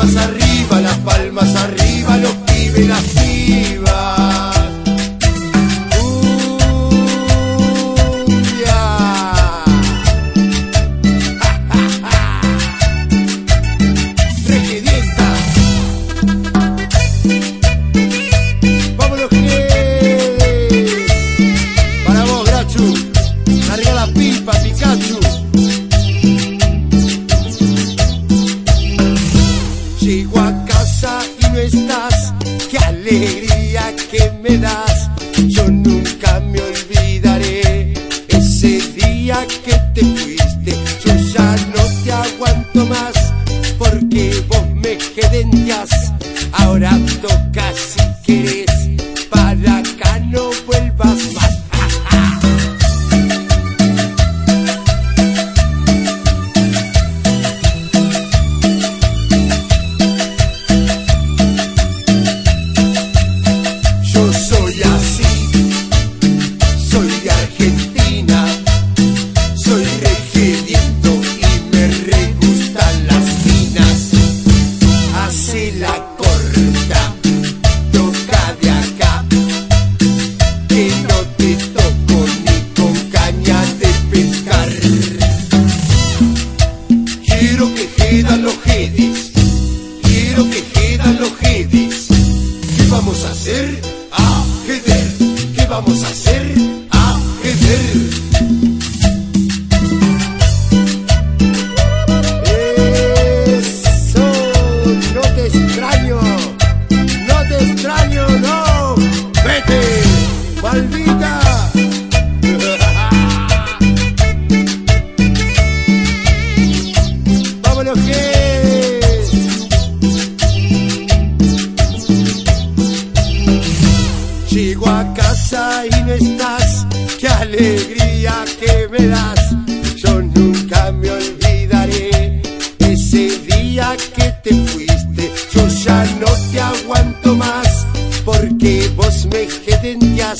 palmas arriba, las palmas arriba, los pibes, me das. Yo nunca me olvidaré ese día que te fuiste. Yo ya no te aguanto más porque vos me quedentías. Ahora toca Que Llego a casa y no estás, qué alegría que me das. Yo nunca me olvidaré ese día que te fuiste. Yo ya no te aguanto más porque vos me quedentías.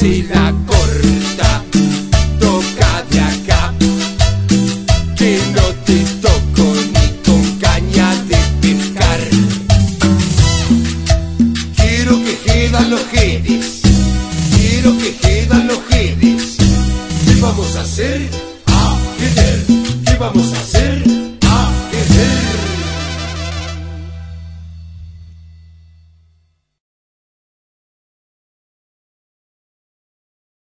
Así la corta, toca de acá, que no te toco ni con caña de pescar. Quiero que quedan los jedis, quiero que quedan los jedis. ¿Qué vamos a hacer?